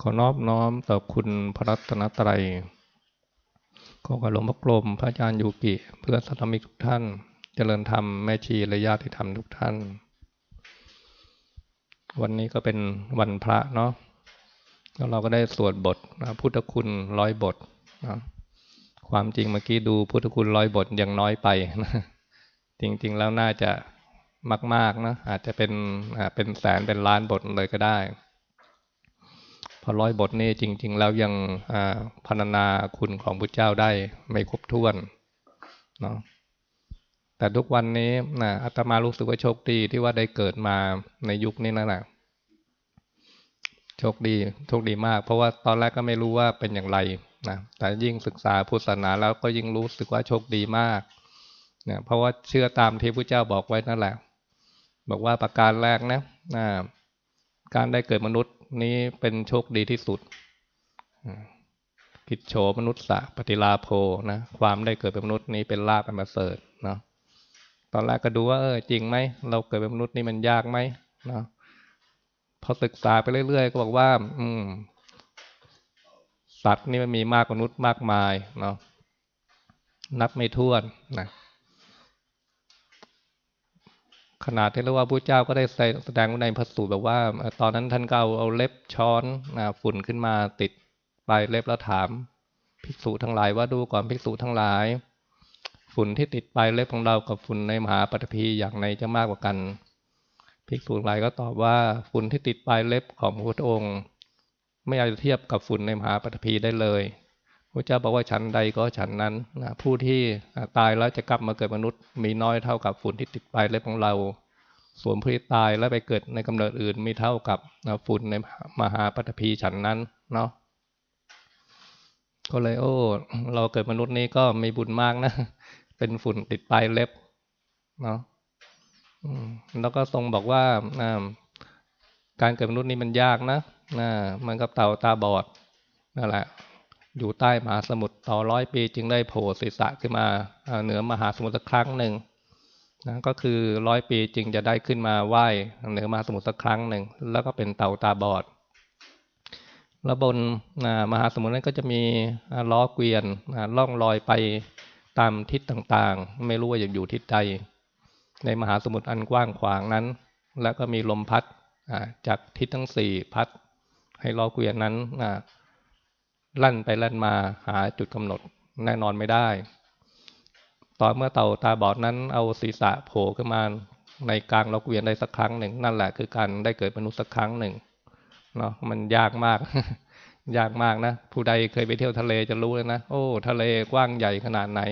ขอนอบน้อมต่อคุณพระรัตนตรัยขอกระหลวงพระกรมพระอาจารย์ยูกิ เพื่อสัตมิกทุกท่าน เจริญธรรม แม่ชีและญาติธรรมทุกท่าน วันนี้ก็เป็นวันพระเนาะแล้วเราก็ได้สวดบทนะพุทธคุณร้อยบทนะความจริงเมื่อกี้ดูพุทธคุณร้อยบทยังน้อยไปนะจริง ๆ แล้วน่าจะมาก ๆ นะอาจจะเป็นเป็นแสนเป็นล้านบทเลยก็ได้ พอร้อยบทนี้จริง ๆ แล้วยังพรรณนาคุณของพระเจ้าได้ไม่ครบถ้วนเนาะแต่ทุกวันนี้นะอาตมารู้สึกว่าโชคดีที่ว่าได้เกิดมาในยุคนี้นั่นแหละโชคดีโชคดีมาก เพราะว่าตอนแรกก็ไม่รู้ว่าเป็นอย่างไรนะแต่ยิ่งศึกษาพุทธศาสนาแล้วก็ยิ่งรู้สึกว่าโชคดีมากเนี่ยเพราะว่าเชื่อตามที่พระเจ้าบอกไว้นั่นแหละ บอกว่าประการแรกนะนะการได้เกิดมนุษย์ นี้เป็นโชคดีที่สุดกิจโฉมนุษย์สะปฏิลาโภนะความได้เกิดเป็นมนุษย์นี้เป็นลาภอันประเสริฐเนาะตอนแรกก็ดูว่าเออจริงไหมเราเกิดเป็นมนุษย์นี่มันยากไหมเนาะพอศึกษาไปเรื่อยๆก็บอกว่า อืม สัตว์นี่มันมีมากกว่ามนุษย์มากมายเนาะนับไม่ถ้วนนะ ขนาดที่เรียกว่าพระเจ้าก็ได้แสดงในพระสูตรแบบว่า ตอนนั้นท่านก็เอาเล็บช้อนฝุ่นขึ้นมาติดปลายเล็บแล้วถาม ภิกษุทั้งหลายว่าดูก่อนภิกษุทั้งหลาย ฝุ่นที่ติดปลายเล็บของเรากับฝุ่นในมหาปฐพีอย่างไหนจะมากกว่ากัน ภิกษุหลายก็ตอบว่าฝุ่นที่ติดปลายเล็บของพระพุทธองค์ ไม่อาจจะเทียบกับฝุ่นในมหาปฐพีได้เลย พระเจ้าบอกว่าฉันใดก็ฉันนั้นนะผู้ที่ตายแล้วจะกลับมาเกิดมนุษย์ มีน้อยเท่ากับฝุ่นที่ติดปลายเล็บของเรา ส่วนผู้ที่ตายแล้วไปเกิดในกำเนิดอื่น มีเท่ากับฝุ่นในมหาปฐพีฉันนั้นเนาะก็เลยโอ้ เราเกิดมนุษย์นี้ก็มีบุญมากนะ เป็นฝุ่นติดปลายเล็บเนาะแล้วก็ทรงบอกว่าการเกิดมนุษย์นี้มันยากนะมันกับเต่าตาบอดนั่นแหละ อยู่ใต้มหาสมุทรต่อร้อยปีจึงได้โผล่ศีรษะขึ้นมาเหนือมหาสมุทรสักครั้งหนึ่งนะก็คือร้อยปีจึงจะได้ขึ้นมาไหว้เหนือมหาสมุทรสักครั้งหนึ่งแล้วก็เป็นเต่าตาบอดแล้วบนมหาสมุทรนั้นก็จะมีล้อเกวียนล่องลอยไปตามทิศต่างๆ ไม่รู้ว่าจะอยู่ทิศใด ในมหาสมุทรอันกว้างขวางนั้น แล้วก็มีลมพัดจากทิศทั้งสี่พัด ให้ล้อเกวียนนั้น ลั่นไปลั่นมาหาจุดกำหนดแน่นอนไม่ได้ ตอนเมื่อเต่าตาบอดนั้นเอาศีรษะโผล่ขึ้นมาในกลางล็อกเวียนได้สักครั้งหนึ่ง นั่นแหละคือการได้เกิดมนุษย์สักครั้งหนึ่งเนาะมันยากมาก ยากมากนะ ผู้ใดเคยไปเที่ยวทะเลจะรู้เลยนะ โอ้ ทะเลกว้างใหญ่ขนาดไหน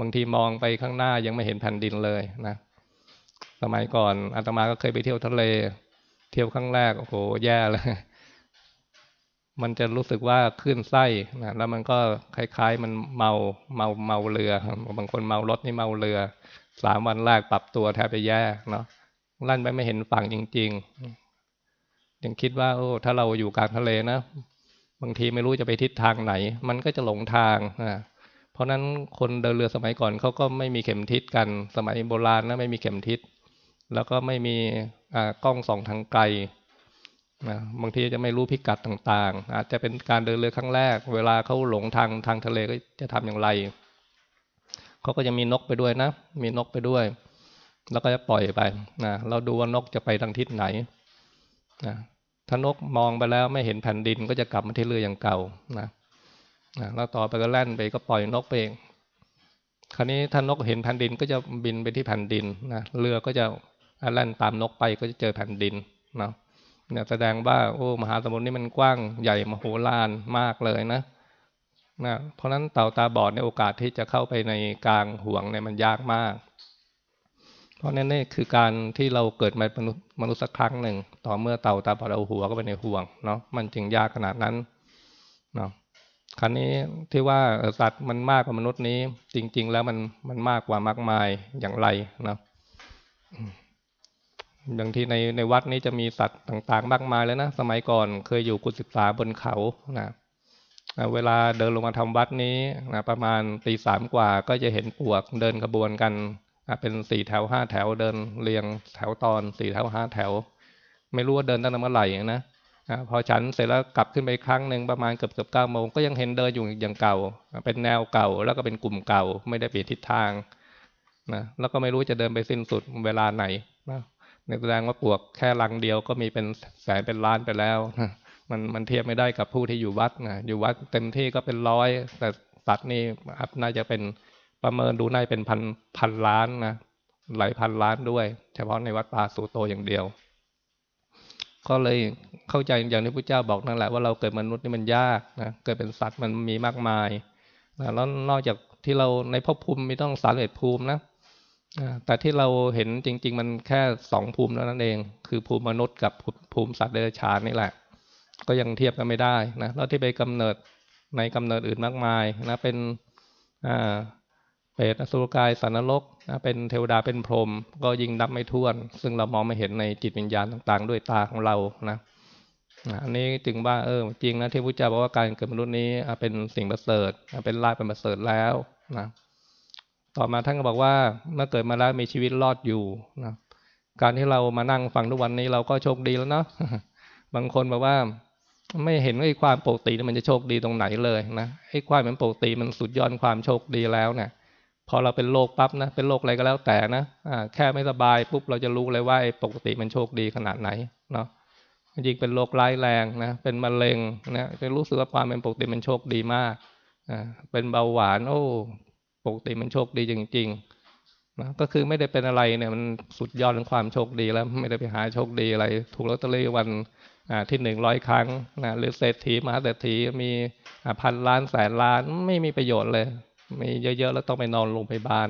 บางทีมองไปข้างหน้ายังไม่เห็นแผ่นดินเลยนะ สมัยก่อนอาตมาก็เคยไปเที่ยวทะเล เที่ยวครั้งแรกโอ้โหแย่เลย มันจะรู้สึกว่าขึ้นไส้นะแล้วมันก็คล้าย ๆ มันเมาเมาเมาเรือบางคนเมารถนี่เมาเรือสามวันแรกปรับตัวแทบจะแย่เนาะลั่นไปไม่เห็นฝั่งจริง ๆ ยังคิดว่าโอ้ถ้าเราอยู่กลางทะเลนะบางทีไม่รู้จะไปทิศทางไหน มันก็จะหลงทางนะเพราะนั้นคนเดินเรือสมัยก่อนเขาก็ไม่มีเข็มทิศกันสมัยโบราณนะไม่มีเข็มทิศ แล้วก็ไม่มีกล้องส่องทางไกล นะบางทีจะไม่รู้พิกัดต่างๆ อาจจะเป็นการเดินเรือครั้งแรก เวลาเขาหลงทางทางทะเลก็จะทำอย่างไรเขาก็จะมีนกไปด้วยนะ มีนกไปด้วย แล้วก็จะปล่อยไปนะเราดูว่านกจะไปทางทิศไหนนะถ้านกมองไปแล้วไม่เห็นแผ่นดินก็จะกลับมาที่เรืออย่างเก่านะนะแล้วต่อไปก็แล่นไปก็ปล่อยนกไปเองคราวนี้ถ้านกเห็นแผ่นดินก็จะบินไปที่แผ่นดินนะเรือก็จะแล่นตามนกไปก็จะเจอแผ่นดินเนาะ เนี่ยแสดงว่าโอ้มหาสมุทรนี่มันกว้างใหญ่มโหฬารมากเลยนะนะเพราะฉะนั้นเต่าตาบอดในโอกาสที่จะเข้าไปในกลางห่วงเนี่ยมันยากมาก เพราะนั่นนี่คือการที่เราเกิดมามนุษย์มนุษย์สักครั้งหนึ่ง ต่อเมื่อเต่าตาบอดเอาหัวก็ไปในห่วงเนาะมันจึงยากขนาดนั้นเนาะครั้นี้ที่ว่าสัตว์มันมากกว่ามนุษย์นี้ จริง ๆ แล้วมันมันมากกว่ามากมายอย่างไรเนาะ อย่างที่ในในวัดนี้จะมีสัตว์ต่าง ๆ มากมายเลยนะ สมัยก่อนเคยอยู่กุศิษาบนเขานะเวลาเดินลงมาทำวัดนี้นะประมาณตีสามกว่าก็จะเห็นปวกเดินขบวนกันเป็นสี่แถวห้าแถวเดินเรียงแถวตอนสี่แถวห้าแถว ไม่รู้ว่าเดินตั้งแต่เมื่อไหร่นะพอฉันเสร็จแล้วกลับขึ้นไปครั้งหนึ่งประมาณเกือบเกือบเก้าโมงก็ยังเห็นเดินอยู่อย่างเก่า เป็นแนวเก่าแล้วก็เป็นกลุ่มเก่า ไม่ได้เปลี่ยนทิศทางนะแล้วก็ไม่รู้จะเดินไปสิ้นสุดเวลาไหน นะในแสดงว่าปวกแค่ลังเดียวก็มีเป็นแสนเป็นล้านไปแล้วมันมันเทียบไม่ได้กับผู้ที่อยู่วัดนะอยู่วัดเต็มที่ก็เป็นร้อย แต่สัตว์นี่น่าจะเป็นประเมินดูน่าเป็นพันพันล้านนะหลายพันล้านด้วย เฉพาะในวัดป่าสุโตอย่างเดียว ก็เลยเข้าใจอย่างที่พระเจ้าบอกนั่นแหละว่าเราเกิดมนุษย์นี่มันยากนะเกิดเป็นสัตว์มันมีมากมายนะแล้วนอกจากที่เราในภพภูมิมีต้องสารเอ็ดภูมินะ แต่ที่เราเห็นจริง ๆ มันแค่สองภูมิแล้วนั่นเอง คือภูมิมนุษย์กับภูมิสัตว์เดรัจฉานนี่แหละ ก็ยังเทียบกันไม่ได้นะแล้วที่ไปกำเนิดในกำเนิดอื่นมากมายนะเป็นอ่าเปรตอสุรกายสันนรกนะเป็นเทวดาเป็นพรหมก็ยิงนับไม่ถ้วน ซึ่งเรามองไม่เห็นในจิตวิญญาณต่าง ๆ ด้วยตาของเรานะอันนี้จึงว่าเออจริงนะที่พระเจ้าบอกว่าการเกิดมนุษย์นี้เป็นสิ่งประเสริฐเป็นลาภเป็นประเสริฐแล้วนะ ต่อมาท่านก็บอกว่าเมื่อเกิดมาแล้วมีชีวิตรอดอยู่นะการที่เรามานั่งฟังทุกวันนี้เราก็โชคดีแล้วเนาะบางคนบอกว่า ไม่เห็นว่าความปกติมันจะโชคดีตรงไหนเลยนะไอ้ความเป็นปกติมันสุดยอดความโชคดีแล้วเนะี่ยพอเราเป็นโรคปั๊บนะเป็นโรคอะไรก็แล้วแต่นะอ่าแค่ไม่สบายปุ๊บเราจะรู้เลยว่าไอ้ปกติมันโชคดีขนาดไหนเนาะจริงเป็นโรคร้ายแรงนะเป็นมะเร็งนะจะรู้สึกว่าความเป็นปกติมันโชคดีมากอ่าเป็นเบาหวาน โอ้ ปกติมันโชคดีจริงๆนะก็คือไม่ได้เป็นอะไรเนี่ยมันสุดยอดของความโชคดีแล้ว ไม่ได้ไปหาโชคดีอะไร ถูกลอตเตอรี่วันที่หนึ่งร้อยครั้งนะหรือเศรษฐีมหาเศรษฐีมีพันล้านแสนล้านไม่มีประโยชน์เลย มีเยอะๆแล้วต้องไปนอนโรงพยาบาล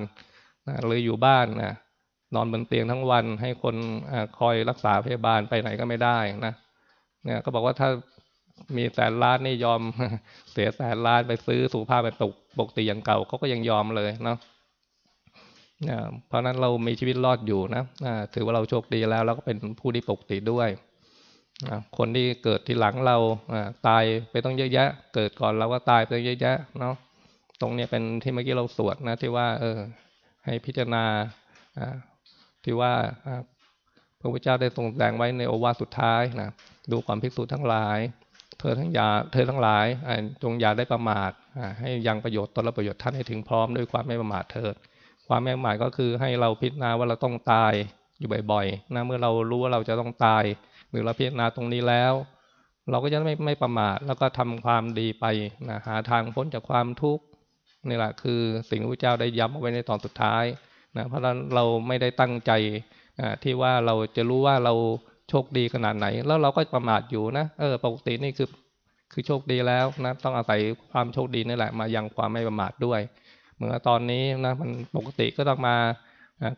นะหรืออยู่บ้านนะนอนบนเตียงทั้งวันให้คนอคอยรักษาพยาบาลไปไหนก็ไม่ได้นะเนี่ยก็บอกว่าถ้า มีแสนล้านนี่ยอม เสียแสนล้านไปซื้อสุขภาพไปตกปกติอย่างเก่าเขาก็ยังยอมเลยเนาะเพราะนั้นเรามีชีวิตรอดอยู่นะถือว่าเราโชคดีแล้วเราก็เป็นผู้ที่ปกติด้วยคนที่เกิดที่หลังเราตายไปต้องเยอะแยะ เกิดก่อนเราก็ตายไปเยอะแยะเนาะตรงนี้เป็นที่เมื่อกี้เราสวดนะที่ว่า เออ ให้พิจารณาที่ว่าพระพุทธเจ้าได้ทรงแสดงไว้ในโอวาทสุดท้ายนะดูความภิกษุทั้งหลาย เธอทั้งยาเธอทั้งหลายจงอย่าได้ประมาทให้ยังประโยชน์ตนและประโยชน์ท่านให้ถึงพร้อมด้วยความไม่ประมาทเถิด ความไม่ประมาทก็คือให้เราพิจารณาว่าเราต้องตายอยู่บ่อยๆนะเมื่อเรารู้ว่าเราจะต้องตาย หรือเราพิจารณาตรงนี้แล้ว เราก็จะไม่ไม่ประมาทแล้วก็ทำความดีไปนะหาทางพ้นจากความทุกข์นี่แหละคือสิ่งที่พระเจ้าได้ย้ำเอาไว้ในตอนสุดท้ายนะเพราะเราไม่ได้ตั้งใจที่ว่าเราจะรู้ว่าเรา โชคดีขนาดไหน แล้วเราก็ประมาทอยู่นะเออปกตินี่คือคือโชคดีแล้วนะต้องอาศัยความโชคดีนี่แหละมายังความไม่ประมาทด้วยเหมือนตอนนี้นะมันปกติก็ต้องมา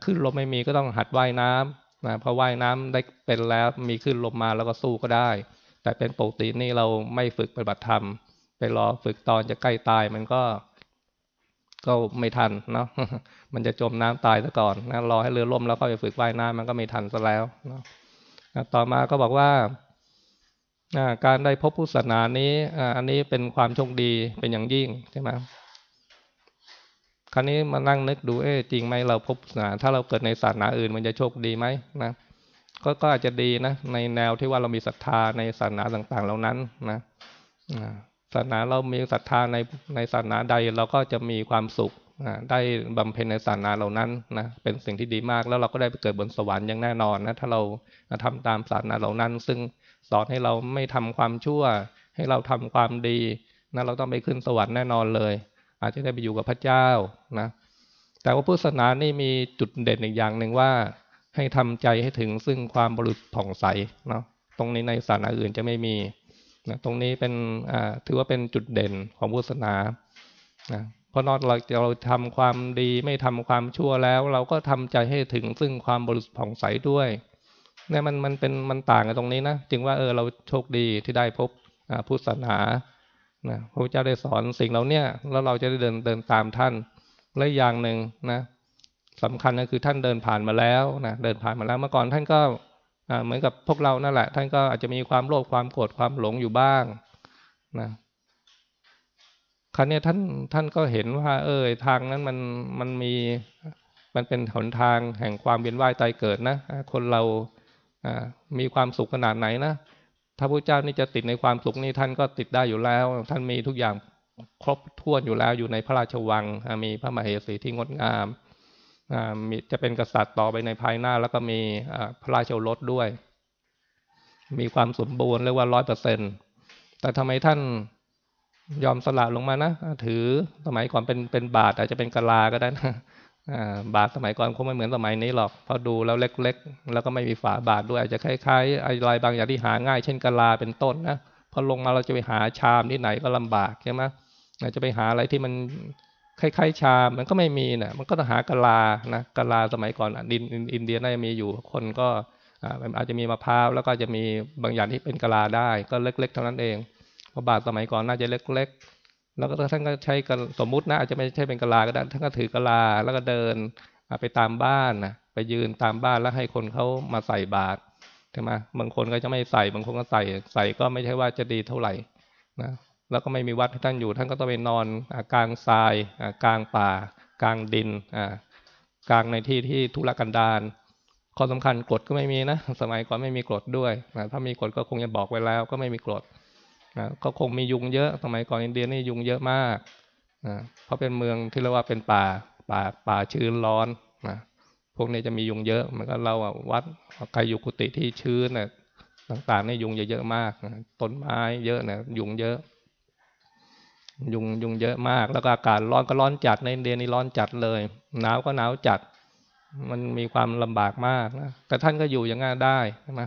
ขึ้นลมไม่มีก็ต้องหัดว่ายน้ำนะพอว่ายน้ำได้เป็นแล้วมีขึ้นลมมาแล้วก็สู้ก็ได้ แต่เป็นปกตินี่เราไม่ฝึกปฏิบัติธรรม ไปรอฝึกตอนจะใกล้ตายมันก็ก็ไม่ทันเนาะมันจะจมน้ำตายซะก่อนนะรอให้เรือล่มแล้วก็ไปฝึกว่ายน้ำมันก็ไม่ทันซะแล้วเนาะ ต่อมาก็บอกว่าการได้พบพุทธศาสนานี้อันนี้เป็นความโชคดีเป็นอย่างยิ่งใช่ไหมคราวนี้มานั่งนึกดูเอ๊จริงไหมเราพบศาสนา ถ้าเราเกิดในศาสนาอื่น มันจะโชคดีไหมนะก็ก็อาจจะดีนะ ในแนวที่ว่าเรามีศรัทธาในศาสนาต่าง ๆ เหล่านั้นนะศาสนาเรามีศรัทธาในในศาสนาใดเราก็จะมีความสุข ได้บำเพ็ญในศาสนาเหล่านั้นนะเป็นสิ่งที่ดีมาก แล้วเราก็ได้ไปเกิดบนสวรรค์อย่างแน่นอนนะถ้าเราทำตามศาสนาเหล่านั้น ซึ่งสอนให้เราไม่ทำความชั่ว ให้เราทำความดีนะเราต้องไปขึ้นสวรรค์แน่นอนเลย อาจจะได้ไปอยู่กับพระเจ้านะแต่ว่าพุทธศาสนานี่มีจุดเด่นอีกอย่างหนึ่งว่า ให้ทำใจให้ถึงซึ่งความบริสุทธิ์ผ่องใสเนาะตรงนี้ในศาสนาอื่นจะไม่มีนะตรงนี้เป็นถือว่าเป็นจุดเด่นของพุทธศาสนานะ พราะนอเราเราทำความดีไม่ทำความชั่วแล้ว เราก็ทำใจให้ถึงซึ่งความบริสุทธิ์ผ่องใสด้วยเนี่ยมันมันเป็นมันต่างกันตรงนี้นะจึงว่าเออเราโชคดีที่ได้พบพุทธศาสนานะพระพุทธเจ้าได้สอนสิ่งเหล่านี้แล้วเราจะได้เดินเดินตามท่านและอย่างหนึ่งนะสำคัญก็คือท่านเดินผ่านมาแล้วนะเดินผ่านมาแล้วเมื่อก่อนท่านก็เหมือนกับพวกเรานั่นแหละ ท่านก็อาจจะมีความโลภความโกรธความหลงอยู่บ้างนะ ครั้นี้ท่านท่านก็เห็นว่า เออทางนั้นมันมันมีมันเป็นหนทางแห่งความเวียนว่ายตายเกิดนะ คนเรามีความสุขขนาดไหนนะถ้าพระเจ้านี่จะติดในความสุขนี่ท่านก็ติดได้อยู่แล้ว ท่านมีทุกอย่างครบถ้วนอยู่แล้วอยู่ในพระราชวัง มีพระมเหสีที่งดงามมีจะเป็นกษัตริย์ต่อไปในภายหน้า แล้วก็มีพระราชโอรสด้วย มีความสมบูรณ์เรียกว่าร้อยเปอร์เซ็นแต่ทำไมท่าน ยอมสละลงมานะถือสมัยก่อนเป็นเป็นบาทอาจจะเป็นกะลาก็ได้นะบาทสมัยก่อนคงไม่เหมือนสมัยนี้หรอกพอดูแล้วเล็ก ๆ แล้วก็ไม่มีฝาบาทด้วยอาจจะคล้ายๆอะไรบางอย่างที่หาง่าย เช่นกะลาเป็นต้นนะพอลงมาเราจะไปหาชามที่ไหนก็ลำบากใช่ไหมจะไปหาอะไรที่มันคล้ายๆชามมันก็ไม่มีเนะี่ยมันก็ต้องหากะลานะกะลาสมัยก่อนดินอินเดียน่าจะมีอยู่คนก็อาจจะมีมะพร้าวแล้วก็จะมีบางอย่างที่เป็นกะลาได้ ก็เล็ก ๆ เท่านั้นเอง พระบาทสมัยก่อนน่าจะเล็ก ๆ แล้วก็ท่านก็ใช้กันสมมุตินะอาจจะไม่ใช่เป็นกะลาก็ได้ท่านก็ถือกะลาแล้วก็เดินไปตามบ้านนะไปยืนตามบ้านแล้วให้คนเขามาใส่บาตรใช่ไหมบางคนก็จะไม่ใส่บางคนก็ใส่ใส่ก็ไม่ใช่ว่าจะดีเท่าไหร่นะแล้วก็ไม่มีวัดให้ท่านอยู่ ท่านก็ต้องไปนอนกลางทรายกลางป่า กลางดินกลางในที่ที่ทุรกันดารข้อสำคัญกฎก็ไม่มีนะ สมัยก่อนไม่มีกฎด้วยนะถ้ามีกฎก็คงจะบอกไว้แล้ว ก็ไม่มีกฎ นะก็คงมียุงเยอะสมัยก่อนอินเดียนี่ยุงเยอะมากนะเพราะเป็นเมืองที่เรียกว่าเป็นป่าป่าป่าชื้นร้อนนะพวกนี้จะมียุงเยอะมันก็เราวัดใครอยู่กุฏิที่ชื้นนะต่างๆนี่ยุงเยอะมากนะต้นไม้เยอะนะยุงเยอะ ยุงยุงเยอะมาก แล้วก็อากาศร้อนก็ร้อนจัดในอินเดียนี่ร้อนจัดเลยหนาวก็หนาวจัด มันมีความลำบากมากนะแต่ท่านก็อยู่อย่างงั้นได้ใช่ไหม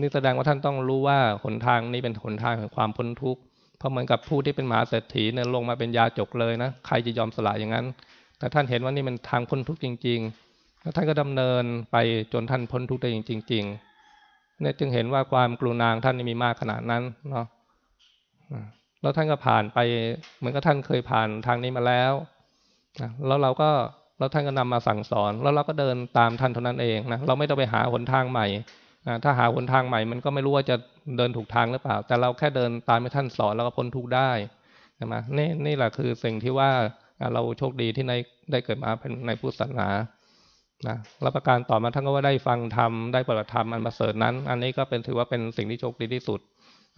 นี่แสดงว่าท่านต้องรู้ว่าหนทางนี้เป็นหนทางของความพ้นทุกข์เพราะเหมือนกับผู้ที่เป็นมหาเศรษฐีเนี่ยลงมาเป็นยาจกเลยนะใครจะยอมสละอย่างนั้น แต่ท่านเห็นว่านี่มันทางพ้นทุกข์จริง ๆ แล้วท่านก็ดำเนินไปจนท่านพ้นทุกข์ได้จริง ๆ เนี่ยจึงเห็นว่าความกรุณาท่านนี่มีมากขนาดนั้นเนาะแล้วท่านก็ผ่านไปเหมือนกับท่านเคยผ่านทางนี้มาแล้วแล้วเราก็แล้วท่านก็นำมาสั่งสอน แล้วเราก็เดินตามท่านเท่านั้นเองนะเราไม่ต้องไปหาหนทางใหม่ ถ้าหาหนทางใหม่มันก็ไม่รู้ว่าจะเดินถูกทางหรือเปล่า แต่เราแค่เดินตามที่ท่านสอนแล้วก็พ้นทุกได้ใช่ไหมนี่นี่แหละคือสิ่งที่ว่าเราโชคดีที่ในได้เกิดมาเป็นในพุทธศาสนานะรับประการต่อมาท่านก็ว่าได้ฟังธรรมได้ปฏิบัติธรรมอันประเสริฐนั้น อันนี้ก็เป็นถือว่าเป็นสิ่งที่โชคดีที่สุด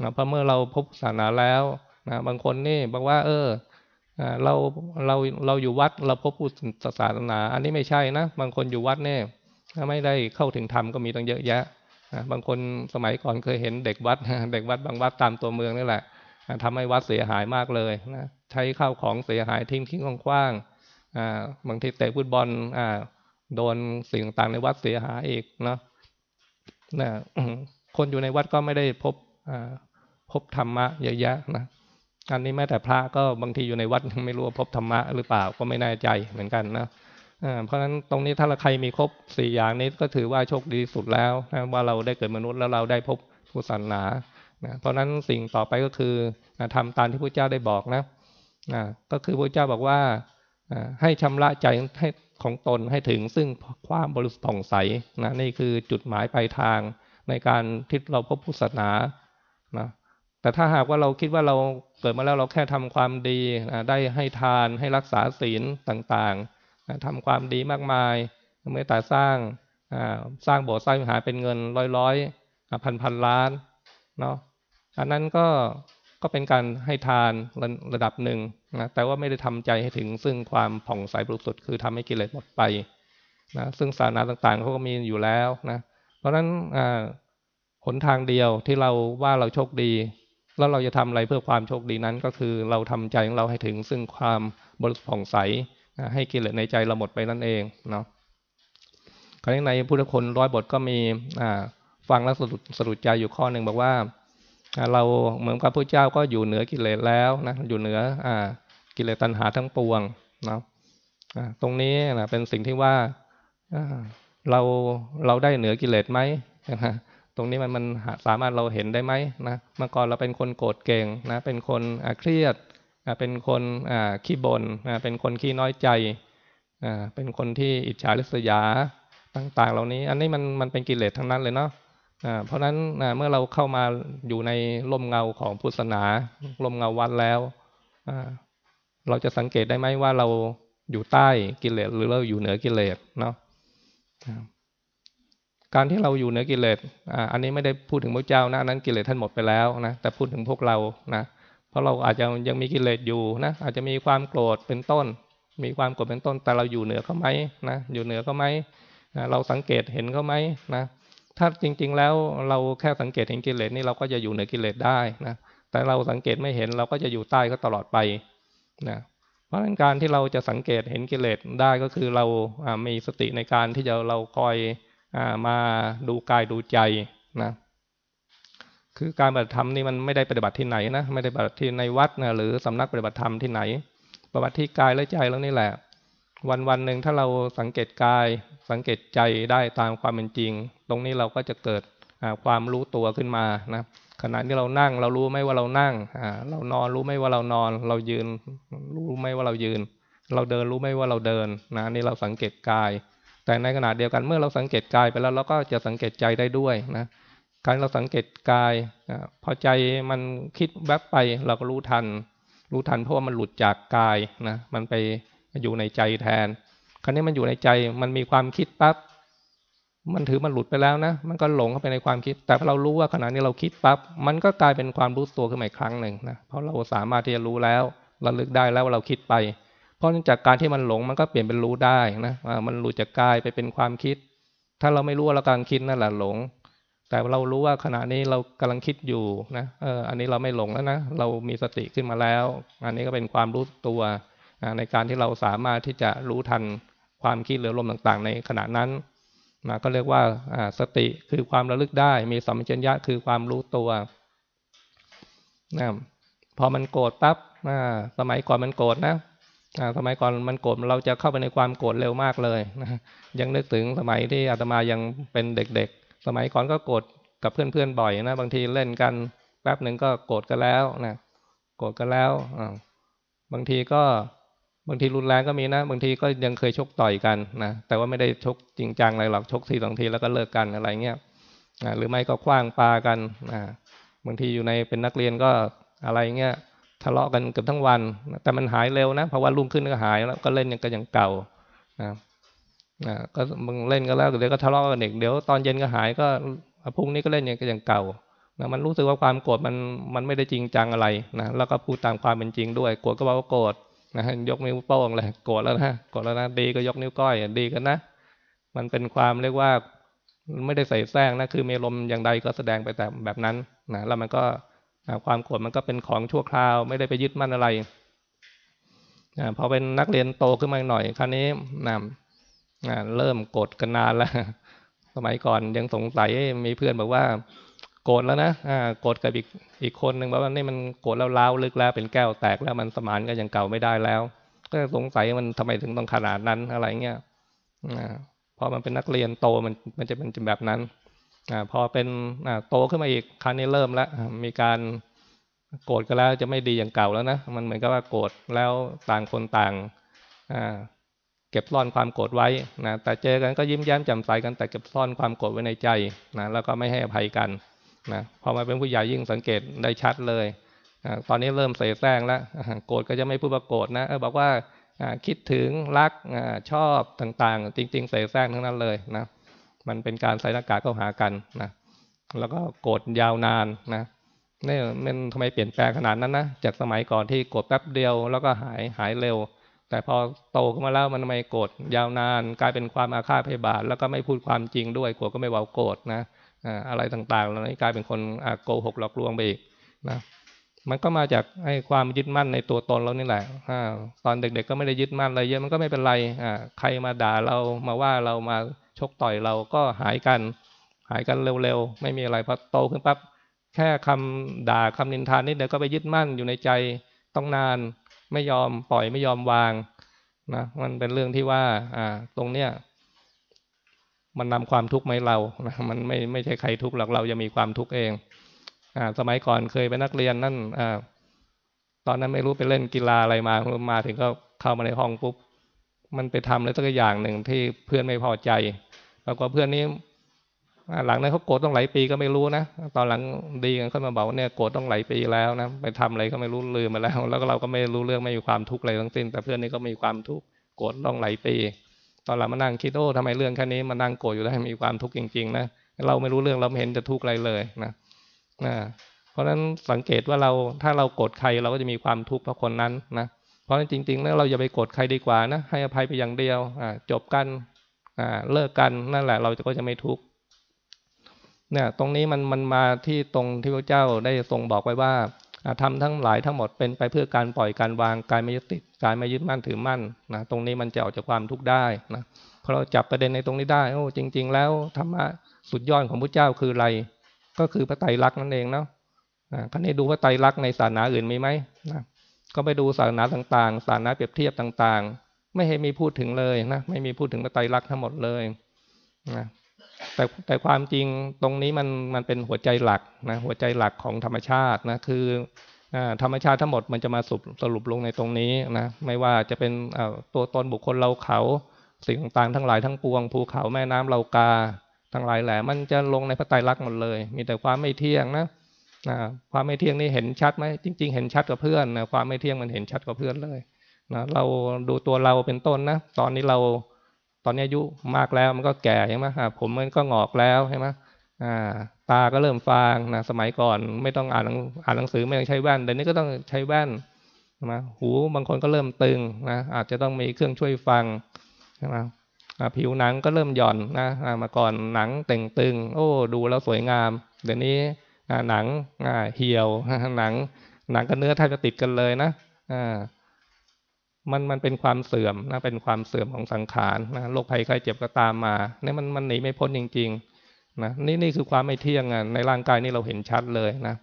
นะเพราะเมื่อเราพบศาสนาแล้วนะบางคนนี่บอกว่า เออเราเราเราอยู่วัดเราพบพุทธศาสนา อันนี้ไม่ใช่นะบางคนอยู่วัดเนี่ยไม่ได้เข้าถึงธรรมก็มีตั้งเยอะแยะ บางคนสมัยก่อนเคยเห็นเด็กวัด เด็กวัดบางวัดตามตัวเมืองนี่แหละทำให้วัดเสียหายมากเลยนะใช้ข้าวของเสียหายทิ้งทิ้งคว้างบางทีเตะฟุตบอลโดนสิ่งต่างในวัดเสียหายอีกเนาะนะคนอยู่ในวัดก็ไม่ได้พบพบธรรมะเยอะแยะนะอันนี้แม้แต่พระก็บางทีอยู่ในวัดไม่รู้ว่าพบธรรมะหรือเปล่าก็ไม่แน่ใจเหมือนกันนะ เพราะฉะนั้นตรงนี้ถ้าเราใครมีครบสี่อย่างนี้ก็ถือว่าโชคดีสุดแล้วนะว่าเราได้เกิดมนุษย์แล้วเราได้พบผู้ศาสนานะเพราะฉะนั้นสิ่งต่อไปก็คือทำตามที่พระเจ้าได้บอกนะนะก็คือพระเจ้าบอกว่าให้ชำระใจให้ของตนให้ถึงซึ่งความบริสุทธิ์ผ่องใสนะนี่คือจุดหมายปลายทางในการที่เราพบพุทธศาสนานะแต่ถ้าหากว่าเราคิดว่าเราเกิดมาแล้วเราแค่ทำความดีได้ให้ทานให้รักษาศีลต่าง ทำความดีมากมาย เมื่อแต่สร้างสร้างโบสถ์สร้างวิหารเป็นเงินร้อยร้อยพันพันล้านเนาะอันนั้นก็ก็เป็นการให้ทานระระดับหนึ่งนะแต่ว่าไม่ได้ทำใจให้ถึงซึ่งความผ่องใสบริสุทธิ์คือทำให้กิเลสหมดไปนะซึ่งศาสนาต่างๆเขาก็มีอยู่แล้วนะเพราะฉะนั้นหนทางเดียวที่เราว่าเราโชคดี แล้วเราจะทำอะไรเพื่อความโชคดีนั้น ก็คือเราทำใจของเราให้ถึงซึ่งความบริสุทธิ์ผ่องใส ให้กิเลสในใจเราหมดไปนั่นเองเนาะคราวนี้ในพุทธคุณร้อยบทก็มีฟังแล้วสรุปสรุปใจอยู่ข้อหนึ่งบอกว่าเราเหมือนกับพระเจ้าก็อยู่เหนือกิเลสแล้วนะอยู่เหนืออกิเลสตัณหาทั้งปวงเนาะตรงนี้นะเป็นสิ่งที่ว่าเราเราได้เหนือกิเลสไหมนะตรงนี้มันมันสามารถเราเห็นได้ไหมนะเมื่อก่อนเราเป็นคนโกรธเก่งนะเป็นคนเครียด เป็นคนขี้บน่นเป็นคนขี้น้อยใจเป็นคนที่อิจฉาริษยาต่าง ๆ เหล่านี้ อันนี้มันมันเป็นกิเลสทั้งนั้นเลยเนาะเพราะฉะนั้นเมื่อเราเข้ามาอยู่ในร่มเงาของพุทธศาสนาร่มเงาวัดแล้วเราจะสังเกตได้ไหมว่าเราอยู่ใต้กิเลสหรือเราอยู่เหนือกิเลสเนาะการที่เราอยู่เหนือกิเลสอันนี้ไม่ได้พูดถึงพระเจ้านะนั้นกิเลสท่านหมดไปแล้วนะแต่พูดถึงพวกเรานะ เพราะเราอาจจะยังมีกิเลสอยู่นะอาจจะมีความโกรธเป็นต้น มีความโกรธเป็นต้น แต่เราอยู่เหนือเขาไหมนะอยู่เหนือเขาไหมนะเราสังเกตเห็นเขาไหมนะถ้าจริง ๆ แล้วเราแค่สังเกตเห็นกิเลสนี่เราก็จะอยู่เหนือกิเลสได้นะแต่เราสังเกตไม่เห็นเราก็จะอยู่ใต้ก็ตลอดไปนะเพราะงั้นการที่เราจะสังเกตเห็นกิเลสได้ก็คือเรามีสติในการที่จะเราคอยมาดูกายดูใจนะ คือการปฏิบัติธรรมนี่มันไม่ได้ปฏิบัติที่ไหนนะไม่ได้ปฏิบัติที่ในวัดนะหรือสำนักปฏิบัติธรรมที่ไหนปฏิบัติที่กายและใจแล้วนี่แหละ วันวันหนึ่งถ้าเราสังเกตกาย สังเกตใจได้ตามความเป็นจริง ตรงนี้เราก็จะเกิดความรู้ตัวขึ้นมานะขณะที่เรานั่งเรารู้ไหมว่าเรานั่งเรานอนรู้ไหมว่าเรานอน เรายืนรู้ไหมว่าเรายืน เราเดินรู้ไหมว่าเราเดินนะนี่เราสังเกตกาย แต่ในขณะเดียวกันเมื่อเราสังเกตกายไปแล้วเราก็จะสังเกตใจได้ด้วยนะ การเราสังเกตกายพอใจมันคิดแวบไปเราก็รู้ทัน รู้ทันเพราะว่ามันหลุดจากกายนะมันไปอยู่ในใจแทน ครั้นี้มันอยู่ในใจมันมีความคิดปั๊บมันถือมันหลุดไปแล้วนะมันก็หลงเข้าไปในความคิด แต่พอเรารู้ว่าขณะนี้เราคิดปั๊บมันก็กลายเป็นความรู้ตัวขึ้นมาอีกครั้งหนึ่งนะเพราะเราสามารถที่จะรู้แล้วระลึกได้แล้วว่าเราคิดไป เพราะจากการที่มันหลงมันก็เปลี่ยนเป็นรู้ได้นะมันหลุดจากกายไปเป็นความคิด ถ้าเราไม่รู้ว่าเรากำลังคิดนั่นแหละหลง แต่เรารู้ว่าขณะนี้เรากำลังคิดอยู่นะเอออันนี้เราไม่หลงแล้วนะเรามีสติขึ้นมาแล้ว อันนี้ก็เป็นความรู้ตัวในการที่เราสามารถที่จะรู้ทันความคิดหรือลมต่างๆ ในขณะนั้นนะก็เรียกว่าสติคือความระลึกได้ มีสัมปชัญญะคือความรู้ตัวนะพอมันโกรธปั๊บสมัยก่อนมันโกรธนะสมัยก่อนมันโกรธเราจะเข้าไปในความโกรธเร็วมากเลยนะยังนึกถึงสมัยที่อาตมายังเป็นเด็กๆ สมัยก่อนก็โกรธกับเพื่อนๆบ่อยนะบางทีเล่นกันแป๊บหนึ่งก็โกรธกันแล้วนะโกรธกันแล้วบางทีก็บางทีรุนแรงก็มีนะ บางทีก็ยังเคยชกต่อยกันนะแต่ว่าไม่ได้ชกจริงจังอะไรหรอกชกทีสองทีแล้วก็เลิกกันอะไรเงี้ยหรือไม่ก็คว้างปลากันบางทีอยู่ในเป็นนักเรียนก็อะไรเงี้ยทะเลาะกันเกือบทั้งวัน แต่มันหายเร็วนะเพราะว่ารุ่งขึ้นก็หายแล้วก็เล่นยังก็ยังเก่านะ ก็มึงเล่นก็แล้วเดี๋ยวก็ทะเลาะกันเด็กเดี๋ยวตอนเย็นก็หายก็พรุ่งนี้ก็เล่นอยังก็ยังเก่านะมันรู้สึกว่าความโกรธมันมันไม่ได้จริงจังอะไรนะแล้วก็พูดตามความเป็นจริงด้วยโกรธก็บอกว่าโกรธนะยกนิ้วโป้งเลยโกรธแล้วนะโกรธแล้วนะดีก็ยกนิ้วก้อยดีกันนะ มันเป็นความเรียกว่าไม่ได้ใส่แซงนะคือมีลมอย่างใดก็แสดงไปแต่แบบนั้นนะแล้วมันก็ความโกรธมันก็เป็นของชั่วคราว ไม่ได้ไปยึดมั่นอะไรนะพอเป็นนักเรียนโตขึ้นมาหน่อยคราวนี้นะ เริ่มโกรธกันนานแล้ว สมัยก่อนยังสงสัยมีเพื่อนบอกว่าโกรธแล้วนะโกรธกับอีกอีกคนหนึ่งบอกว่านี่มันโกรธแล้วล้าลึกแล้วเป็นแก้วแตกแล้วมันสมานก็ยังเก่าไม่ได้แล้ว ก็สงสัยมันทำไมถึงต้องขนาดนั้นอะไรเงี้ยอ่าพอมันเป็นนักเรียนโตมันมันจะเป็นแบบนั้นอพอเป็นโตขึ้นมาอีกครั้งนี้เริ่มแล้วมีการโกรธกันแล้วจะไม่ดีอย่างเก่าแล้วนะมันเหมือนกับว่าโกรธแล้วต่างคนต่างอ่า เก็บซ่อนความโกรธไว้นะแต่เจอกันก็ยิ้มแย้มแจ่มใสกันแต่เก็บซ่อนความโกรธไว้ในใจนะแล้วก็ไม่ให้อภัยกันนะพอมาเป็นผู้ใหญ่ยิ่งสังเกตได้ชัดเลยนะตอนนี้เริ่มเสแสร้งแล้วโกรธก็จะไม่พูดว่าโกรธนะเออบอกว่าคิดถึงรักชอบต่างๆ จริง ๆ เสแสร้งทั้งนั้นเลยนะมันเป็นการใส่หน้ากากเข้าหากันนะแล้วก็โกรธยาวนานนะนี่มันทำไมเปลี่ยนแปลงขนาดนั้นนะจากสมัยก่อนที่โกรธแป๊บเดียวแล้วก็หายหายเร็ว แต่พอโตขึ้นมาแล้วมันทำไมโกรธยาวนานกลายเป็นความอาฆาตพยาบาท แล้วก็ไม่พูดความจริงด้วยโกรธก็ไม่เบาโกรธนะอะไรต่างๆแล้วนี่กลายเป็นคนโกหกหลอกลวงไปอีกนะมันก็มาจากไอ้ความยึดมั่นในตัวตนเรานี่แหละอตอนเด็กๆก็ไม่ได้ยึดมั่นอะไรเยอะมันก็ไม่เป็นไรอ่าใครมาด่าเรามาว่าเรามาชกต่อยเราก็หายกัน หายกันเร็วๆไม่มีอะไรพอโตขึ้นปั๊บแค่คำด่าคำนินทานนิดเดียวก็ไปยึดมั่นอยู่ในใจต้องนาน ไม่ยอมปล่อยไม่ยอมวางนะมันเป็นเรื่องที่ว่า อ่า ตรงเนี้ยมันนำความทุกข์มาให้เรานะมันไม่ไม่ใช่ใครทุกข์หรอกเราจะมีความทุกข์เอง อ่า สมัยก่อนเคยเป็นนักเรียนนั่นอ่าตอนนั้นไม่รู้ไปเล่นกีฬาอะไรมามาถึงก็เข้ามาในห้องปุ๊บมันไปทำอะไรสักอย่างหนึ่งที่เพื่อนไม่พอใจแล้วก็เพื่อนนี้ หลังนั้นเขาโกรธต้องหลายปีก็ไม่รู้นะตอนหลังดีกันเขามาบอกว่าเนี่ยโกรธต้องหลายปีแล้วนะไปทำอะไรก็ไม่รู้ลืมมาแล้ว แล้วก็เราก็ไม่รู้เรื่องไม่มีความทุกข์อะไรทั้งสิ้น แต่เพื่อนนี้ก็มีความทุกข์โกรธต้องหลายปี ตอนหลังมานั่งคิดโอ้ทำไมเรื่องแค่นี้มานั่งโกรธอยู่แล้วมีความทุกข์จริงๆนะเราไม่รู้เรื่องเราไม่เห็นจะทุกข์อะไรเลยนะนะเพราะฉะนั้นสังเกตว่าเราถ้าเราโกรธใครเราก็จะมีความทุกข์เพราะคนนั้นนะเพราะฉะนั้นจริงๆแล้วเราอย่าไปโกรธใครดีกว่านะให้อภัยไปอย่างเดียวอ่าจบกันอ่าเลิกกันนั่นแหละ เราก็จะไม่ทุกข์ เนี่ยตรงนี้มันมันมาที่ตรงที่พระเจ้าได้ทรงบอกไว้ว่าทำทั้งหลายทั้งหมดเป็นไปเพื่อการปล่อยการวางกายไม่ยึดติดกายไม่ยึดมั่นถือมั่นนะตรงนี้มันจะออกจากความทุกข์ได้นะพอเราจับประเด็นในตรงนี้ได้โอ้จริง ๆ แล้วธรรมะสุดยอดของพระเจ้าคืออะไร ก็คือพระไตรลักษณ์นั่นเองเนาะคราวนี้ดูพระไตรลักษณ์ในศาสนาอื่นมีไหมนะก็ไปดูศาสนาต่างๆศาสนาเปรียบเทียบต่างๆ ไม่ให้มีพูดถึงเลยนะไม่มีพูดถึงพระไตรลักษณ์ทั้งหมดเลยนะ แต่แต่ความจริงตรงนี้มันมันเป็นหัวใจหลักนะหัวใจหลักของธรรมชาตินะคือธรรมชาติทั้งหมดมันจะมาสรุปสรุปลงในตรงนี้นะไม่ว่าจะเป็นตัวตนบุคคลเราเขาสิ่งต่างๆทั้งหลายทั้งปวงภูเขาแม่น้ำเรากาทั้งหลายแหละมันจะลงในพระไตรลักษณ์หมดเลย มีแต่ความไม่เที่ยงนะความไม่เที่ยงนี่เห็นชัดไหมจริง ๆ เห็นชัดกับเพื่อนนะความไม่เที่ยงมันเห็นชัดกับเพื่อนเลยนะเราดูตัวเราเป็นต้นนะตอนนี้เรา ตอนนี้อายุมากแล้วมันก็แก่ใช่ไหมผมมันก็งอกแล้วใช่ไหมตาก็เริ่มฟางนะสมัยก่อนไม่ต้องอ่านอ่านหนังสือไม่ต้องใช้แว่นแต่นี้ก็ต้องใช้แว่นนะหูบางคนก็เริ่มตึงนะอาจจะต้องมีเครื่องช่วยฟังนะผิวหนังก็เริ่มหย่อนนะมาก่อนหนังเต่งตึง โอ้ดูแล้วสวยงาม เดี๋ยวนี้หนังเหี่ยวหนัง หนังกับเนื้อแทบจะติดกันเลยนะ มันมันเป็นความเสื่อมนะเป็นความเสื่อมของสังขารนะโรคภัยไข้เจ็บก็ตามมาเนี่ยมันมันหนีไม่พ้นจริงๆนะนี่นี่คือความไม่เที่ยงอะในร่างกายนี่เราเห็นชัดเลยนะ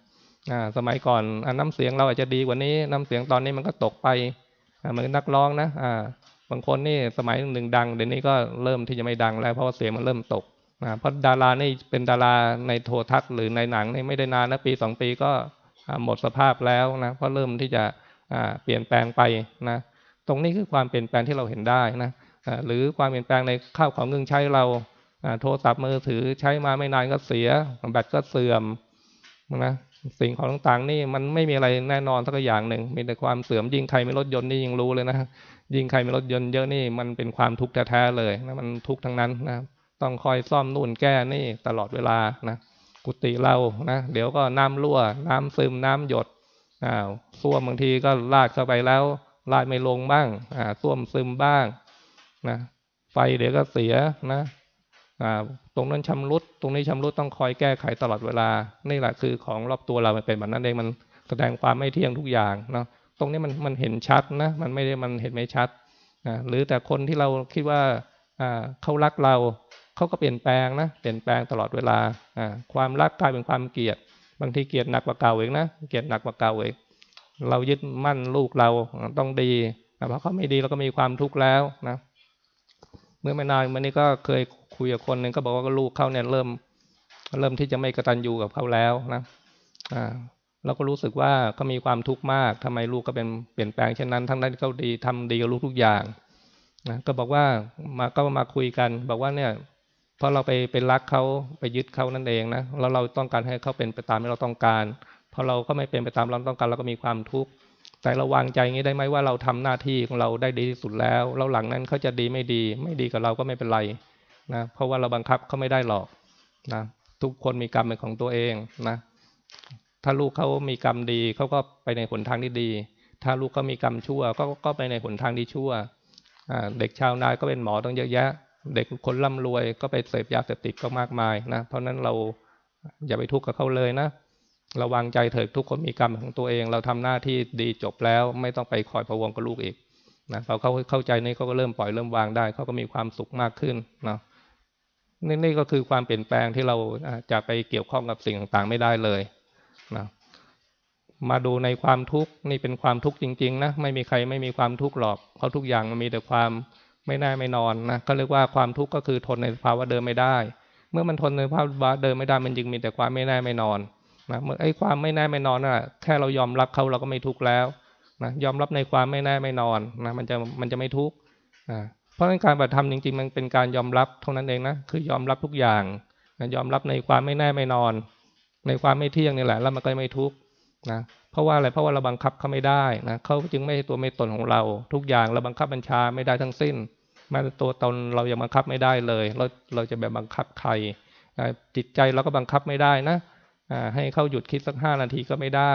อ่าสมัยก่อนอน้ำเสียงเราอาจจะดีกว่านี้ น้ำเสียงตอนนี้มันก็ตกไปเหมือนนักร้องนะอ่าบางคนนี่สมัยหนึ่งดังเดี๋ยวนี้ก็เริ่มที่จะไม่ดังแล้วเพราะว่าเสียงมันเริ่มตกนะเพราะดารานี่เป็นดาราในโทรทัศน์หรือในหนังนี่ไม่ได้นานนะปีสองปีก็หมดสภาพแล้วนะเพราะเริ่มที่จะเปลี่ยนแปลงไปนะ ตรงนี้คือความเปลี่ยนแปลงที่เราเห็นได้นะหรือความเปลี่ยนแปลงในข้าวของเงินใช้เราโทรศัพท์มือถือใช้มาไม่นานก็เสียแบตก็เสื่อมนะสิ่งของต่างๆ นี่มันไม่มีอะไรแน่นอนสักอย่างหนึ่งมีแต่ความเสื่อมยิ่งใครมีรถยนต์นี่ยิ่งรู้เลยนะยิ่งใครมีรถยนต์เยอะนี่มันเป็นความทุกข์แท้ๆเลยนะมันทุกข์ทั้งนั้นนะต้องคอยซ่อมนู่นแก้นี่ตลอดเวลานะกุฏิเรานะเดี๋ยวก็น้ำรั่ว น้ำซึมน้ำหยดอ้าวซ่วมบางทีก็ลาดเข้าไปแล้ว ลายไม่ลงบ้างอ่าส้วมซึมบ้างนะไฟเดี๋ยวก็เสียนะอ่าตรงนั้นชำรุด ตรงนี้ชำรุดต้องคอยแก้ไขตลอดเวลา นี่แหละคือของรอบตัวเรามันเป็นแบบนั้นเองมันแสดงความไม่เที่ยงทุกอย่างเนาะตรงนี้มันมันเห็นชัดนะมันไม่ได้มันเห็นไม่ชัดนะหรือแต่คนที่เราคิดว่าอ่าเขารักเราเขาก็เปลี่ยนแปลงนะเปลี่ยนแปลงตลอดเวลาอ่าความรักกลายเป็นความเกลียด บางทีเกลียดหนักกว่าเก่าเองนะเกลียดหนักกว่าเก่าเอง เรายึดมั่นลูกเราต้องดีเพราะเขาไม่ดีเราก็มีความทุกข์แล้วนะ เมื่อไม่นานมานี้ก็เคยคุยกับคนหนึ่งก็บอกว่าลูกเขาเนี่ยเริ่ม เริ่มที่จะไม่กระตันยูกับเขาแล้วนะอ่าเราก็รู้สึกว่าก็มีความทุกข์มากทำไมลูกก็เป็นเปลี่ยนแปลงเช่นนั้น ทั้งนั้นเขาดีทำดีกับลูกทุกอย่างนะก็บอกว่ามาก็มาคุยกัน บอกว่าเนี่ยเพราะเราไปเป็นรักเขาไปยึดเขานั่นเองนะแล้วเราต้องการให้เขาเป็นไปตามที่เราต้องการ อเราก็ไม่เป็นไปตามเราต้องการเราก็มีความทุกข์แต่เราวางใจงี้ได้ไหมว่าเราทำหน้าที่ของเราได้ดีที่สุดแล้วแล้วหลังนั้นเขาจะดีไม่ดี ไม่ดีกับเราก็ไม่เป็นไรนะเพราะว่าเราบังคับเขาไม่ได้หรอกนะทุกคนมีกรรมเป็นของตัวเองนะ ถ้าลูกเขามีกรรมดีเขาก็ไปในหนทางที่ดี ถ้าลูกเขามีกรรมชั่วก็ก็ไปในหนทางที่ชั่วเด็กชาวนาก็เป็นหมอต้องเยอะแยะ เด็กคนร่ำรวยก็ไปเสพยาเสพติดก็มากมายนะเพราะนั้นเราอย่าไปทุกข์กับเขาเลยนะ ระวังใจเถิดทุกคนมีกรรมของตัวเอง เราทำหน้าที่ดีจบแล้ว ไม่ต้องไปคอยพะวงกับลูกอีกนะเขาเขาเข้าใจนี่เขาก็เริ่มปล่อยเริ่มวางได้เขาก็มีความสุขมากขึ้นนะนี่นี่ก็คือความเปลี่ยนแปลงที่เราจะไปเกี่ยวข้องกับสิ่งต่างๆไม่ได้เลยนะมาดูในความทุกข์นี่เป็นความทุกข์จริง ๆ นะไม่มีใครไม่มีความทุกข์หรอกเพราะทุกอย่างมันมีแต่ความไม่น่าไม่นอนนะก็เรียกว่าความทุกข์ก็คือทนในภาวะเดิมไม่ได้ เมื่อมันทนในภาวะเดิมไม่ได้มันจึงมีแต่ความไม่แน่ไม่นอน นะไอ้ความไม่แน่ไม่นอนน่ะแค่เรายอมรับเขาเราก็ไม่ทุกข์แล้วนะยอมรับในความไม่แน่ไม่นอนนะมันจะมันจะไม่ทุกข์นะเพราะงั้นการปฏิธรรมจริง ๆ มันเป็นการยอมรับเท่านั้นเองนะคือยอมรับทุกอย่างนะยอมรับในความไม่แน่ไม่นอน ในความไม่เที่ยงนี่แหละแล้วมันก็ไม่ทุกข์นะเพราะว่าอะไรเพราะว่าเราบังคับเขาไม่ได้นะเขาจึงไม่ใช่ตัวไม่ตนของเรา ทุกอย่างเราบังคับบัญชาไม่ได้ทั้งสิ้นแม้ตัวตนเรายังบังคับไม่ได้เลย เราเราจะแบบบังคับใครจิตใจเราก็บังคับไม่ได้นะ ให้เขาหยุดคิดสักห้านาทีก็ไม่ได้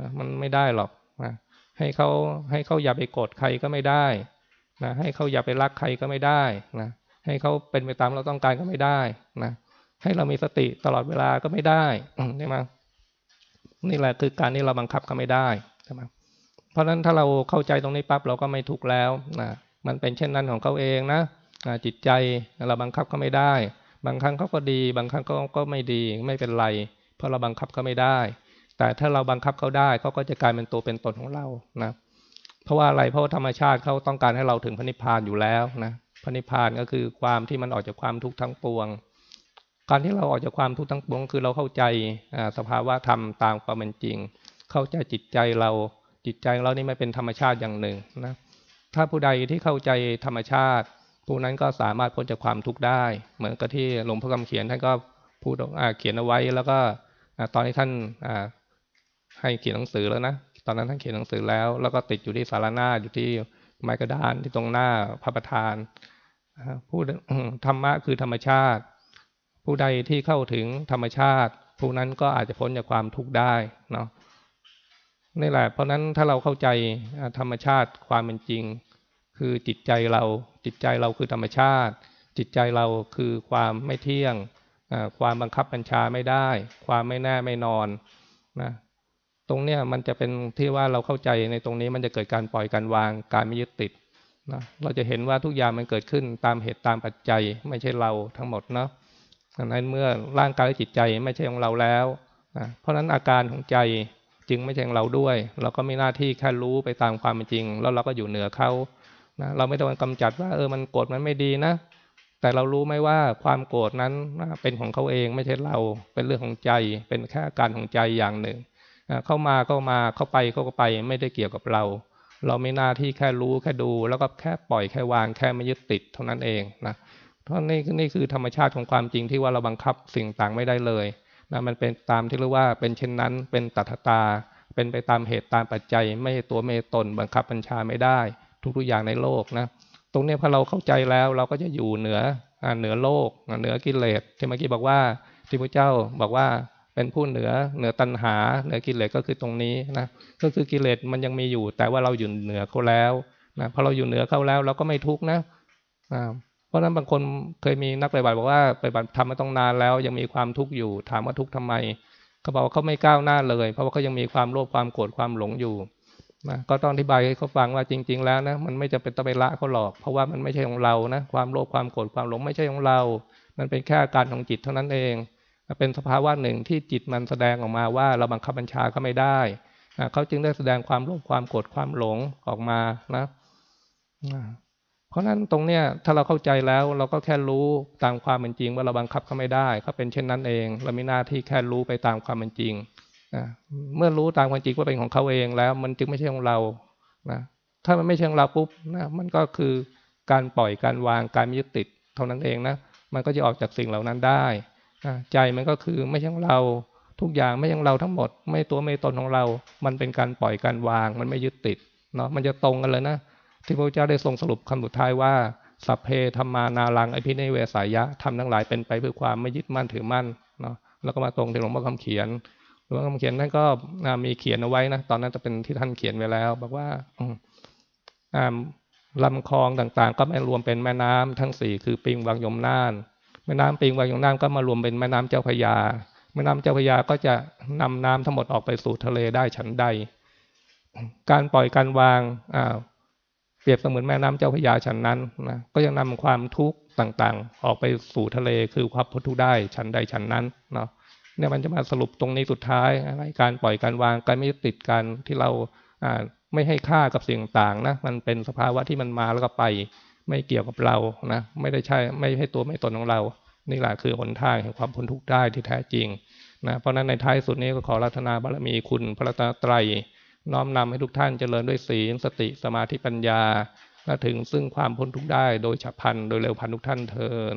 นะมันไม่ได้หรอกนะให้เขาให้เขาอย่าไปโกรธใครก็ไม่ได้นะให้เขาอย่าไปรักใครก็ไม่ได้นะให้เขาเป็นไปตามเราต้องการก็ไม่ได้นะให้เรามีสติตลอดเวลาก็ไม่ได้ใช่ไหมนี่แหละคือการที่เราบังคับก็ไม่ได้ใช่ไหมเพราะฉะนั้นถ้าเราเข้าใจตรงนี้ปั๊บเราก็ไม่ทุกข์แล้วนะมันเป็นเช่นนั้นของเขาเองนะจิตใจเราบังคับก็ไม่ได้ บางครั้งเขาก็ดี บางครั้งก็ก็ไม่ดีไม่เป็นไร เพราะเราบังคับเขาไม่ได้ แต่ถ้าเราบังคับเขาได้เขาก็จะกลายเป็นตัวเป็นตนของเรานะเพราะว่าอะไรเพราะธรรมชาติเขาต้องการให้เราถึงพระนิพพานอยู่แล้วนะพระนิพพานก็คือความที่มันออกจากความทุกข์ทั้งปวง การที่เราออกจากความทุกข์ทั้งปวง คือเราเข้าใจสภาวะธรรมตามความเป็นจริง เข้าใจจิตใจเราจิตใจเรานี่ไม่เป็นธรรมชาติอย่างหนึ่งนะถ้าผู้ใดที่เข้าใจธรรมชาติ ผู้นั้นก็สามารถพ้นจากความทุกข์ได้ เหมือนกับที่หลวงพ่อคำเขียนท่านก็พูดเขียนเอาไว้แล้วก็ ตอนที่ท่านให้เขียนหนังสือแล้วนะ ตอนนั้นท่านเขียนหนังสือแล้ว แล้วก็ติดอยู่ที่สารหน้าอยู่ที่ไม้กระดานที่ตรงหน้าพระประธานพูดธรรมะคือธรรมชาติ ผู้ใดที่เข้าถึงธรรมชาติ ผู้นั้นก็อาจจะพ้นจากความทุกข์ได้เนาะนี่แหละเพราะนั้นถ้าเราเข้าใจธรรมชาติความเป็นจริง คือจิตใจเราจิตใจเราคือธรรมชาติ จิตใจเราคือความไม่เที่ยง ความบังคับบัญชาไม่ได้ ความไม่แน่ไม่นอนนะตรงเนี้ยมันจะเป็นที่ว่าเราเข้าใจในตรงนี้มันจะเกิดการปล่อยการวางการไม่ยึดติดนะเราจะเห็นว่าทุกอย่างมันเกิดขึ้นตามเหตุตามปัจจัย ไม่ใช่เราทั้งหมดเนาะดังนั้นเมื่อร่างกายและจิตใจไม่ใช่ของเราแล้วนะเพราะฉะนั้นอาการของใจจึงไม่ใช่ของเราด้วย เราก็มีหน้าที่แค่รู้ไปตามความเป็นจริง แล้วเราก็อยู่เหนือเขานะเราไม่ต้องกำจัดว่าเออมันโกรธมันไม่ดีนะ แต่เรารู้ไหมว่าความโกรธนั้นเป็นของเขาเองไม่ใช่เราเป็นเรื่องของใจ เป็นแค่การของใจอย่างหนึ่ง เข้ามาก็มาเข้าไปเขาก็ไปไม่ได้เกี่ยวกับเรา เราไม่หน้าที่แค่รู้แค่ดู แล้วก็แค่ปล่อยแค่วางแค่ไม่ยึดติดเท่านั้นเองนะเพราะนี่นี่คือธรรมชาติของความจริงที่ว่าเราบังคับสิ่งต่างไม่ได้เลยนะมันเป็นตามที่เรียกว่าเป็นเช่นนั้นเป็นตัทตา เป็นไปตามเหตุตามปัจจัย ไม่ตัวไม่ตนบังคับบัญชาไม่ได้ ทุกๆอย่างในโลกนะ ตรงนี้พอเราเข้าใจแล้ว เราก็จะอยู่เหนือเหนือโลกเหนือกิเลสที่เมื่อกี้บอกว่าที่พระเจ้าบอกว่าเป็นผู้เหนือเหนือตัณหา เหนือกิเลสก็คือตรงนี้นะก็คือกิเลสมันยังมีอยู่ แต่ว่าเราอยู่เหนือเขาแล้วนะพอเราอยู่เหนือเขาแล้ว เราก็ไม่ทุกข์นะเพราะฉะนั้นบางคนเคยมีนักปฏิบัติบอกว่าปฏิบัติทำมาต้องนานแล้ว ยังมีความทุกข์อยู่ ถามว่าทุกข์ทำไมเขาบอกว่าเขาไม่ก้าวหน้าเลย เพราะว่าเขายังมีความโลภความโกรธความหลงอยู่ นะก็ต้องอธิบายให้เขาฟังว่าจริง ๆ แล้วนะมันไม่จะเป็นต้องไปละเขาหรอก เพราะว่ามันไม่ใช่ของเรานะความโลภความโกรธความหลงไม่ใช่ของเรา มันเป็นแค่อาการของจิตเท่านั้นเองเป็นสภาวะหนึ่งที่จิตมันแสดงออกมาว่าเราบังคับบัญชาเขาไม่ได้เขาจึงได้แสดงความโลภความโกรธความหลงออกมานะเพราะฉะนั้นตรงเนี้ยถ้าเราเข้าใจแล้วเราก็แค่รู้ตามความเป็นจริง ว่าเราบังคับเขาไม่ได้เขาเป็นเช่นนั้นเอง เรามีหน้าที่แค่รู้ไปตามความเป็นจริง นะเมื่อรู้ตามความจริงว่าเป็นของเขาเองแล้ว มันจึงไม่ใช่ของเรานะถ้ามันไม่ใช่ของเราปุ๊บนะมันก็คือการปล่อยการวางการยึดติดเท่านั้นเองนะมันก็จะออกจากสิ่งเหล่านั้นได้ใจมันก็คือไม่ใช่ของเราทุกอย่างไม่ใช่ของเราทั้งหมด ไม่ตัวไม่ตนของเรา มันเป็นการปล่อยการวาง มันไม่ยึดติดเนาะมันจะตรงกันเลยนะที่พระเจ้าได้ทรงสรุปคำสุดท้ายว่าสัพเพธรรมานารังไอพิเนเวสายะทำทั้งหลายเป็นไปเพื่อความไม่ยึดมั่นถือมั่นเนาะแล้วก็มาตรงที่หลวงพ่อคำเขียน ลวงพ่อคำเขียนท่านก็มีเขียนเอาไว้นะตอนนั้นจะเป็นที่ท่านเขียนไว้แล้ว บอกว่าลำคลองต่างๆ ก็ไม่รวมเป็นแม่น้ำทั้งสี่คือปิงวังยมน่าน แม่น้ำปิงวังยมน่านก็มารวมเป็นแม่น้ำเจ้าพยา แม่น้ำเจ้าพยาก็จะนำน้ำทั้งหมดออกไปสู่ทะเลได้ฉันใด การปล่อยการวางเปรียบเสมือนแม่น้ำเจ้าพยาฉันนั้นนะก็ยังนำความทุกข์ต่างๆ ออกไปสู่ทะเลคือความพ้นทุกข์ได้ฉันใดฉันนั้นเนาะ เนี่ยมันจะมาสรุปตรงนี้สุดท้ายอะไรการปล่อยการวางการไม่ติดกันที่เราไม่ให้ค่ากับสิ่งต่างนะมันเป็นสภาวะที่มันมาแล้วก็ไปไม่เกี่ยวกับเรานะไม่ได้ใช่ไม่ให้ตัวไม่ตนของเรา นี่แหละคือหนทางแห่งความพ้นทุกข์ได้ที่แท้จริงนะเพราะนั้นในท้ายสุดนี้ก็ขอรัตนาบารมีคุณพระรัตนตรัยน้อมนำให้ทุกท่านเจริญด้วยศีลสติสมาธิปัญญาและถึงซึ่งความพ้นทุกข์ได้โดยฉับพลันโดยเร็วพันทุกท่านเทิน